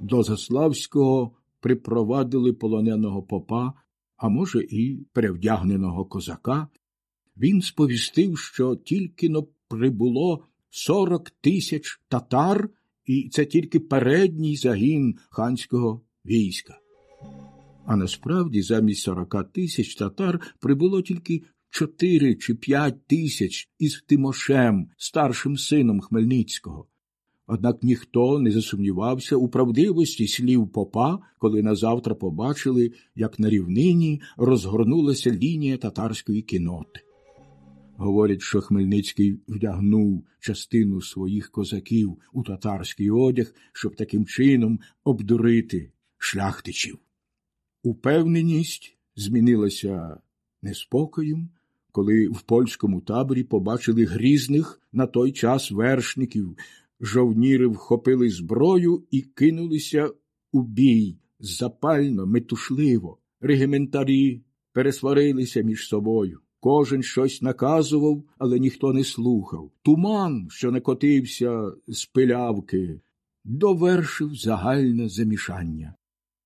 до Заславського припровадили полоненого попа, а може, і перевдягненого козака, він сповістив, що тільки но прибуло сорок тисяч татар, і це тільки передній загін ханського війська. А насправді замість сорока тисяч татар прибуло тільки чотири чи п'ять тисяч із Тимошем, старшим сином Хмельницького. Однак ніхто не засумнівався у правдивості слів попа, коли назавтра побачили, як на рівнині розгорнулася лінія татарської кіноти. Говорять, що Хмельницький вдягнув частину своїх козаків у татарський одяг, щоб таким чином обдурити шляхтичів. Упевненість змінилася неспокоєм, коли в польському таборі побачили грізних на той час вершників, жовніри вхопили зброю і кинулися у бій запально, метушливо. Регіментарі пересварилися між собою. Кожен щось наказував, але ніхто не слухав. Туман, що накотився з пилявки, довершив загальне замішання.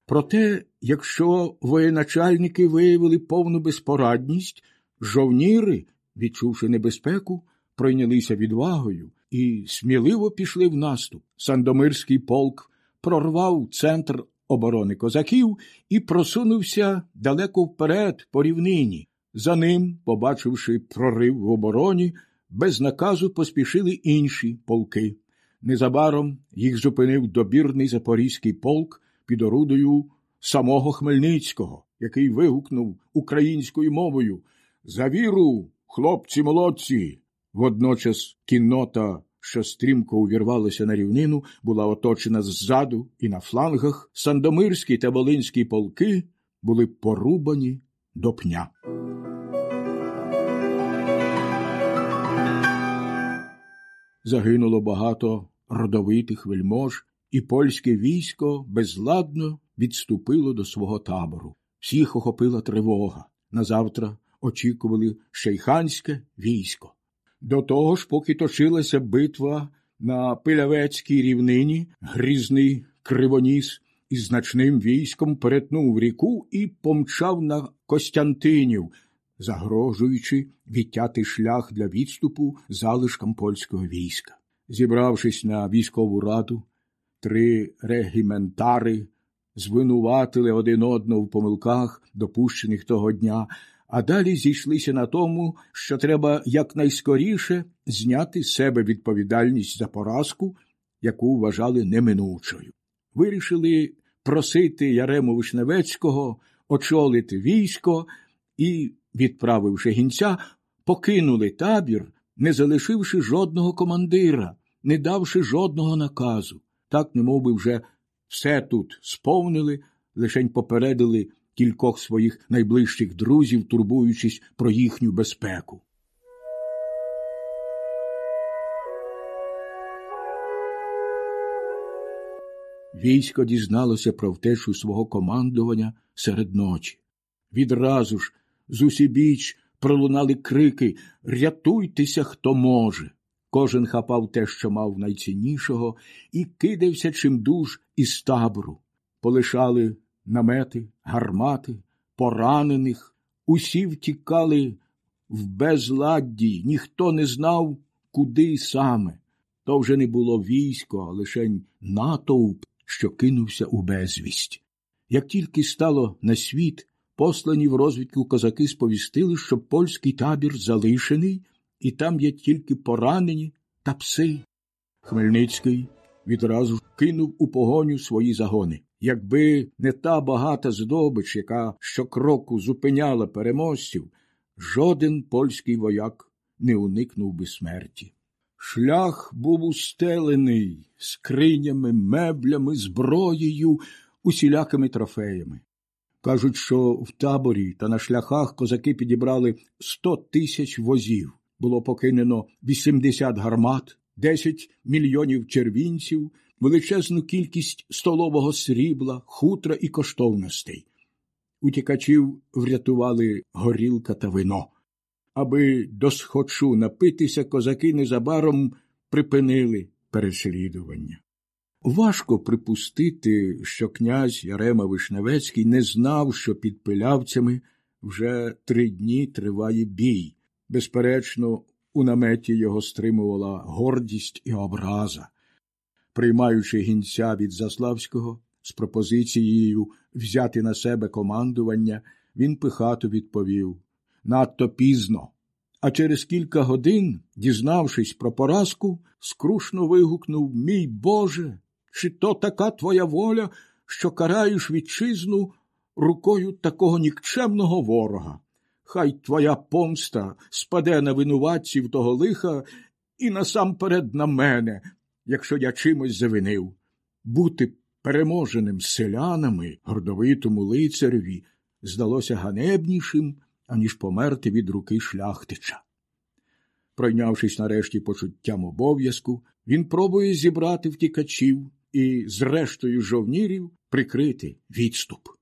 Проте, якщо воєначальники виявили повну безпорадність, жовніри, відчувши небезпеку, пройнялися відвагою і сміливо пішли в наступ. Сандомирський полк прорвав центр оборони козаків і просунувся далеко вперед по рівнині. За ним, побачивши прорив в обороні, без наказу поспішили інші полки. Незабаром їх зупинив добірний запорізький полк під орудою самого Хмельницького, який вигукнув українською мовою За віру, хлопці молодці. Водночас кіннота, що стрімко увірвалася на рівнину, була оточена ззаду і на флангах. Сандомирський та Волинський полки були порубані до пня. Загинуло багато родовитих вельмож, і польське військо безладно відступило до свого табору. Всіх охопила тривога. Назавтра очікували шейханське військо. До того ж, поки точилася битва на Пилявецькій рівнині, грізний кривоніс із значним військом перетнув ріку і помчав на Костянтинів, загрожуючи відтяти шлях для відступу залишкам польського війська. Зібравшись на військову раду, три регіментари звинуватили один одного в помилках, допущених того дня, а далі зійшлися на тому, що треба якнайскоріше зняти з себе відповідальність за поразку, яку вважали неминучою. Вирішили просити Ярему Вишневецького очолити військо і, відправивши гінця, покинули табір, не залишивши жодного командира, не давши жодного наказу. Так, немов би вже все тут сповнили, лишень попередили кількох своїх найближчих друзів, турбуючись про їхню безпеку. Військо дізналося про втечу свого командування серед ночі. Відразу ж з усібіч пролунали крики Рятуйтеся, хто може. Кожен хапав те, що мав найціннішого, і кидався чимдуж із табору. Полишали намети, гармати, поранених, усі втікали в безладді, ніхто не знав, куди саме. То вже не було військо, а лишень натовп, що кинувся у безвість. Як тільки стало на світ, послані в розвідку козаки сповістили, що польський табір залишений, і там є тільки поранені та пси. Хмельницький відразу кинув у погоню свої загони. Якби не та багата здобич, яка щокроку зупиняла переможців, жоден польський вояк не уникнув би смерті. Шлях був устелений скринями, меблями, зброєю, усілякими трофеями. Кажуть, що в таборі та на шляхах козаки підібрали сто тисяч возів. Було покинено 80 гармат, 10 мільйонів червінців, величезну кількість столового срібла, хутра і коштовностей. Утікачів врятували горілка та вино. Аби досхочу напитися, козаки незабаром припинили переслідування. Важко припустити, що князь Ярема Вишневецький не знав, що під пилявцями вже три дні триває бій. Безперечно, у наметі його стримувала гордість і образа. Приймаючи гінця від Заславського з пропозицією взяти на себе командування, він пихато відповів надто пізно. А через кілька годин, дізнавшись про поразку, скрушно вигукнув Мій Боже, чи то така твоя воля, що караєш вітчизну рукою такого нікчемного ворога? Хай твоя помста спаде на винуватців того лиха і насамперед на мене, якщо я чимось завинив. Бути переможеним селянами гордовитому лицареві здалося ганебнішим, аніж померти від руки шляхтича. Пройнявшись нарешті почуттям обов'язку, він пробує зібрати втікачів і, з рештою жовнірів, прикрити відступ.